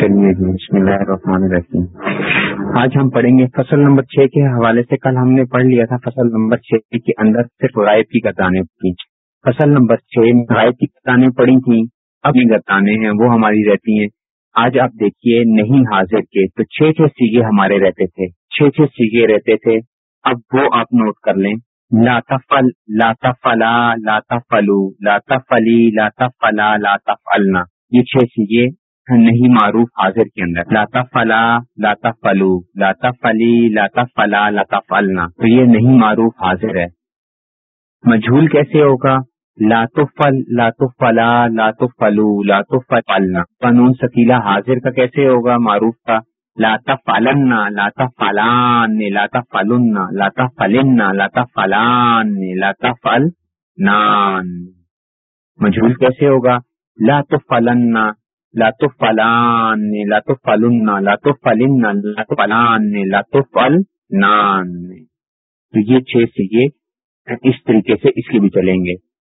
چلیے جی بسم اللہ الرحمن الرحیم۔ آج ہم پڑھیں گے فصل نمبر چھ کے حوالے سے۔ کل ہم نے پڑھ لیا تھا فصل نمبر چھ کے اندر صرف غائب کی گردانیں کی فصل نمبر چھ غائب کی گردانیں پڑی تھیں۔ اب یہ گردانے ہیں، وہ ہماری رہتی ہیں۔ آج آپ دیکھیے، نہیں حاضر کے تو چھ چھ سیگے ہمارے رہتے تھے۔ چھ چھ سیگے رہتے تھے۔ اب وہ آپ نوٹ کر لیں۔ لاتا فل لاتا فلا لاتا فلو لاتا فلی لاتا فلا لاتا فلنا یہ چھ سیگے نہیں معروف حاضر کے اندر۔ لاتا فلا لاتا فلو لاتا فلی لاتا فلا لاتا فلنا تو یہ نہیں معروف حاضر ہے۔ مجھول کیسے ہوگا؟ لاتو فل لاتو فلا لاتو فلو لاتو فلنا قانون سکیلا حاضر کا کیسے ہوگا؟ معروف کا۔ لاتا فلن لاتا فلان لاتا فلن لاتا فلن لاتا فلان لاتا فل نان مجھول کیسے ہوگا؟ لاتو فلن لاتو فلان لاتو فلن لاتو فلن لاتو فلان لاتو فل نان تو یہ چھ سیگے اس طریقے سے اس کے بھی چلیں گے۔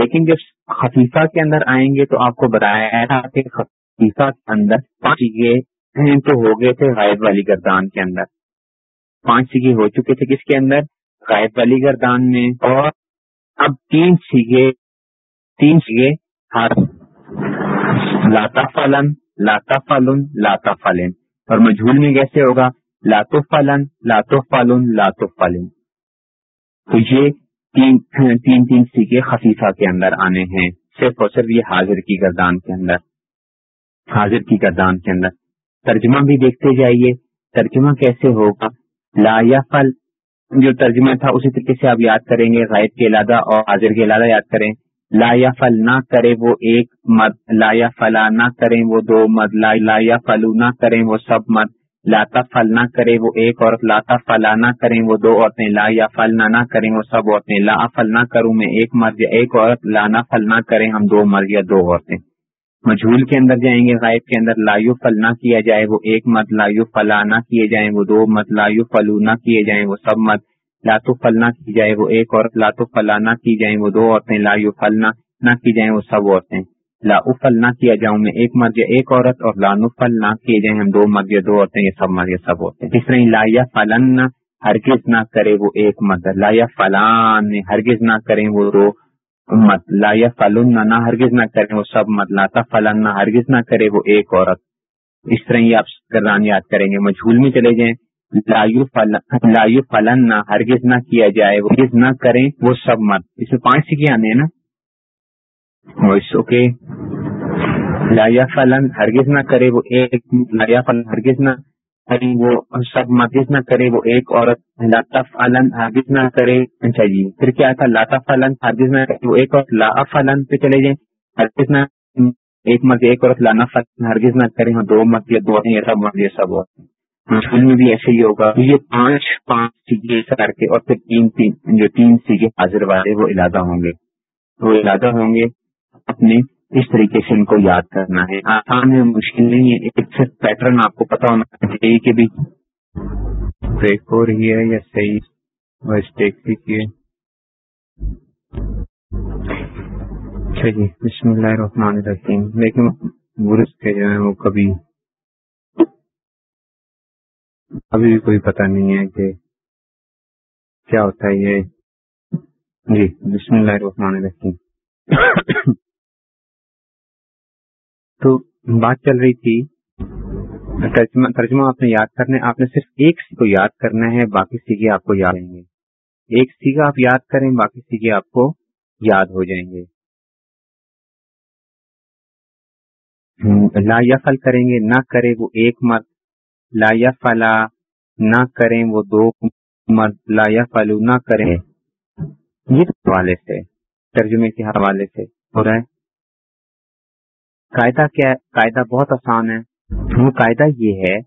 لیکن جب خفیفہ کے اندر آئیں گے تو آپ کو بتایا تھا کہ خفیفہ کے اندر پانچ سیگے تو ہو گئے تھے غائب والی گردان کے اندر۔ پانچ سیگے ہو چکے تھے کس کے اندر؟ غائب والی گردان میں۔ اور اب تین سیگے تین سیگے ہر لاتا فلن لاتا فلن لاتا فلن اور مجھول میں کیسے ہوگا؟ لاتو فلن لاتو فلن لاتو فلن تو یہ تین تین تین سیکھے خفیفہ کے اندر آنے ہیں۔ صرف اور صرف یہ حاضر کی گردان کے اندر۔ حاضر کی گردان کے اندر۔ ترجمہ بھی دیکھتے جائیے۔ ترجمہ کیسے ہوگا؟ لا یا فل جو ترجمہ تھا اسی طریقے سے آپ یاد کریں گے، غائب کے علادہ اور حاضر کے علادہ یاد کریں۔ لا یا فل نہ کرے وہ ایک مد لا یا فلا نہ کریں وہ دو مد لا یا فلو نہ کریں وہ سب مد لاتا فل نہ کرے وہ ایک عورت لاتا فلا نہ کریں وہ دو عورتیں لا یا فل نہ نہ کریں وہ سب عورتیں لا فل نہ کروں میں ایک مرد یا ایک عورت لانا فل نہ کریں ہم دو مرد یا دو عورتیں۔ مجھول کے اندر جائیں گے، غائب کے اندر لایو فل نہ کیا جائے وہ ایک مت لایو فلا نہ کیے جائیں وہ دو مت لایو فلو نہ کیے جائیں وہ سب مت لاتو فلنا کی جائے وہ ایک عورت لاتو فلا نہ کی جائیں وہ دو عورتیں، لا یو فلنا نہ کی جائیں وہ سب عورتیں۔ لا افل نہ کیا جاؤں میں ایک مرد یا ایک عورت، اور لا نفل نہ کیے جائیں ہم دو مرد یا دو عورتیں، یہ سب مرد یا سب عورتیں۔ اس طرح لا یا فلن ہرگز نہ کرے وہ ایک مرد۔ لا یا فلان ہرگز نہ کریں وہ دو مت لا یا فلن نہ ہرگز نہ کریں وہ سب مت لاتا فلن نہ ہرگز نہ کرے وہ ایک عورت۔ اس طرح یہ آپ گردان یاد کریں گے، مجھول میں چلے جائیں۔ لایو فلن نہ ہرگز نہ کیا جائے ہرگز نہ کریں، وہ سب مت اس میں پانچ سیکھے آنے ہیں نا؟ اوکے لایا فلن ہرگز نہ کرے، وہ ایک لایا فلن ہرگز نہ وہ سب مدز نہ کرے، وہ ایک عورت۔ لاتا فلن ہرگز نہ کرے۔ اچھا جی پھر کیا تھا؟ لاتا فلن ہرگز نہ کرے، وہ ایک عورت۔ لا فلن پہ چلے جائیں۔ ہرگز نہ ایک مرد، ایک عورت۔ لانا فلن ہرگز نہ کرے دو مرد یا دو یہ سب مرد، یہ سب عورتیں مشکل میں بھی ایسے ہی ہوگا۔ یہ پانچ پانچ سیگے کر کے اور پھر تین تین، جو تین سیگے حاضر والے وہ علادہ ہوں گے۔ وہ علادہ ہوں گے۔ اپنے اس طریقے سے ان کو یاد کرنا ہے۔ آسان ہے، مشکل نہیں ہے۔ ایک صرف پیٹرن آپ کو پتا ہونا چاہیے کہ بھی۔ بریک ہو رہی ہے یا صحیح؟ مسٹیک بھی اچھا جی بسم اللہ الرحمن الرحیم۔ لیکن برس کے جو ہے وہ کبھی ابھی بھی کوئی پتہ نہیں ہے کہ کیا ہوتا ہے یہ۔ جی بسم اللہ الرحمن الرحیم۔ تو بات چل رہی تھی، ترجمہ ترجمہ آپ نے یاد کرنا ہے۔ آپ نے صرف ایک سی کو یاد کرنا ہے، باقی سیگے آپ کو یاد رہیں گے۔ ایک سیگا آپ یاد کریں، باقی سیگے آپ کو یاد ہو جائیں گے۔ لا یا فل کریں گے، نہ کرے وہ ایک مرد لا فلا نہ کریں وہ دو مرد، لا یا فلو نہ کریں۔ یہ حوالے سے، ترجمے کے حوالے سے ہو رہا ہے۔ قاعدہ کیا قاعدہ بہت آسان ہے۔ وہ قاعدہ یہ ہے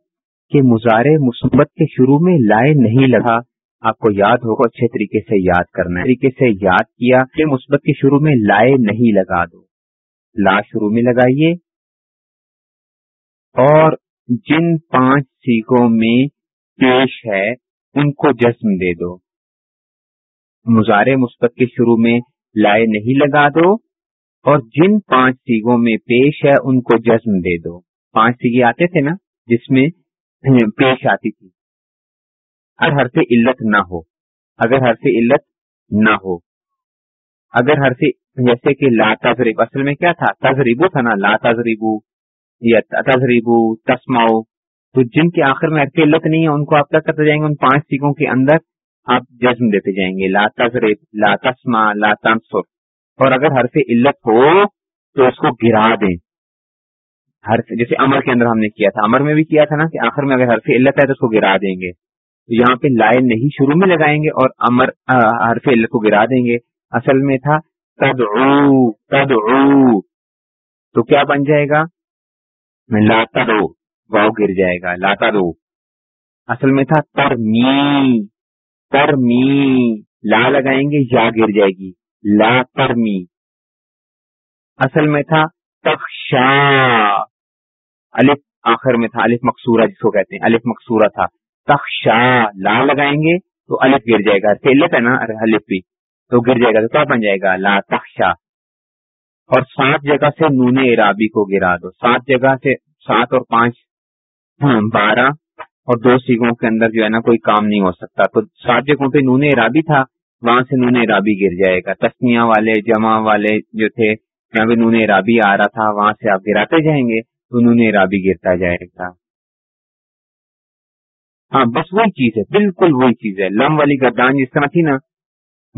کہ مظاہرے مثبت کے شروع میں لائے نہیں لگا۔ آپ کو یاد ہوگا اچھے طریقے سے یاد کرنا ہے۔ طریقے سے یاد کیا کہ مثبت کے شروع میں لائے نہیں لگا دو۔ لا شروع میں لگائیے اور جن پانچ سیکھوں میں پیش ہے، ان کو جسم دے دو۔ مظاہرے مثبت کے شروع میں لائے نہیں لگا دو، اور جن پانچ سیگوں میں پیش ہے، ان کو جسم دے دو۔ پانچ سیگے آتے تھے نا، جس میں پیش آتی تھی۔ اگر ہر سے علت نہ ہو، اگر ہر سے علت نہ ہو، اگر ہر سے جیسے کہ لا تذریب اصل میں کیا تھا؟ تذریبو تھا نا، لا تذریبو یا تذریبو تسماؤ تو جن کے آخر میں حرف علت نہیں ہے ان کو آپ کیا کرتے جائیں گے؟ ان پانچ سیگوں کے اندر آپ جزم دیتے جائیں گے۔ لا تذریب، لا تسما لا تنصر۔ اور اگر حرف علت ہو، تو اس کو گرا دیں۔ حرف، جیسے امر کے اندر ہم نے کیا تھا۔ امر میں بھی کیا تھا نا کہ آخر میں اگر حرف علت ہے تو اس کو گرا دیں گے۔ تو یہاں پہ لائے نہیں، شروع میں لگائیں گے اور امر حرف علت کو گرا دیں گے۔ اصل میں تھا تدعو تدعو۔ تو کیا بن جائے گا؟ لاتا دو، واؤ گر جائے گا، لاتا دو۔ اصل میں تھا ترمی ترمی لا لگائیں گے، یا گر جائے گی۔ لا ترمی اصل میں تھا تخشا۔ الف آخر میں تھا، الف مقصورہ جس کو کہتے ہیں، الف مقصورہ تھا۔ تخشا۔ لا لگائیں گے تو الف گر جائے گا۔ ہے نا، الف بھی۔ تو گر جائے گا تو کیا بن جائے گا؟ لا تخشا۔ اور سات جگہ سے نون ارابی کو گرا دو۔ سات جگہ سے سات اور پانچ ہاں، بارہ اور دو سیگوں کے اندر جو ہے نا کوئی کام نہیں ہو سکتا۔ تو سات جگہوں پہ نون ارابی تھا، وہاں سے نون ارابی گر جائے گا۔ تسمیاں والے، جمع والے جو تھے، جہاں پہ نون رابی آ رہا تھا، وہاں سے آپ گراتے جائیں گے تو نون رابی گرتا جائے گا۔ ہاں بس وہی چیز ہے، بالکل وہی چیز ہے۔ لم والی گردان جس طرح تھی نا،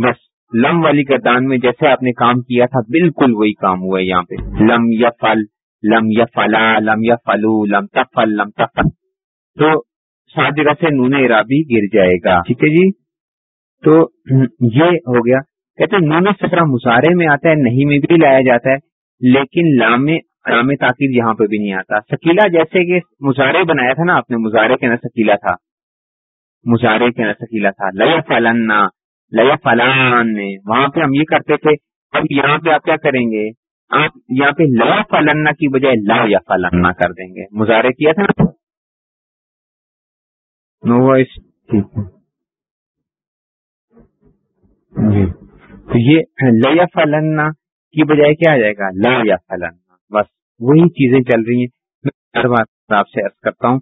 بس۔ لم والی گردان میں جیسے آپ نے کام کیا تھا، بالکل وہی کام ہوا ہے یہاں پہ۔ لم یا فل لم یا فلا لم یا فلو لم تفل لم تفل۔ تو سات جگہ سے نون رابی گر جائے گا۔ ٹھیک ہے جی؟ تو یہ ہو گیا۔ کہتے ہیں نون سترہ مظاہرے میں آتا ہے، نہیں میں بھی لایا جاتا ہے، لیکن لام لام تاکید یہاں پہ بھی نہیں آتا۔ سکیلا جیسے کہ مظاہرے بنایا تھا نا آپ نے مظاہرے کے نا سکیلا تھا۔ مظاہرے کے نا سکیلا تھا۔ لیا فلن لیا فلان وہاں پہ ہم یہ کرتے تھے، اب یہاں پہ آپ کیا کریں گے؟ آپ یہاں پہ لیا فلنا کی بجائے لا یا فلنا کر دیں گے۔ مظاہرے کیا تھا نا نو وائس ٹھیک ہے۔ جی۔ تو یہ لیا فلنا کی بجائے کیا آ جائے گا؟ لا یا فلنا بس وہی چیزیں چل رہی ہیں۔ میں ہر بات آپ سے عرض کرتا ہوں۔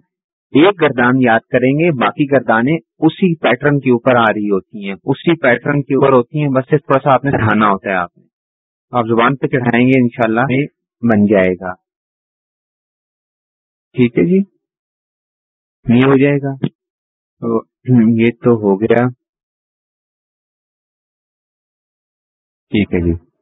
ایک گردان یاد کریں گے، باقی گردانیں اسی پیٹرن کے اوپر آ رہی ہوتی ہیں، اسی پیٹرن کے اوپر ہوتی ہیں، بس تھوڑا سا آپ نے چڑھانا ہوتا ہے، آپ نے۔ آپ زبان پہ چڑھائیں گے، انشاءاللہ شاء بن جائے گا۔ ٹھیک ہے جی؟ یہ ہو جائے گا۔ تو یہ تو ہو گیا۔ ٹھیک ہے جی۔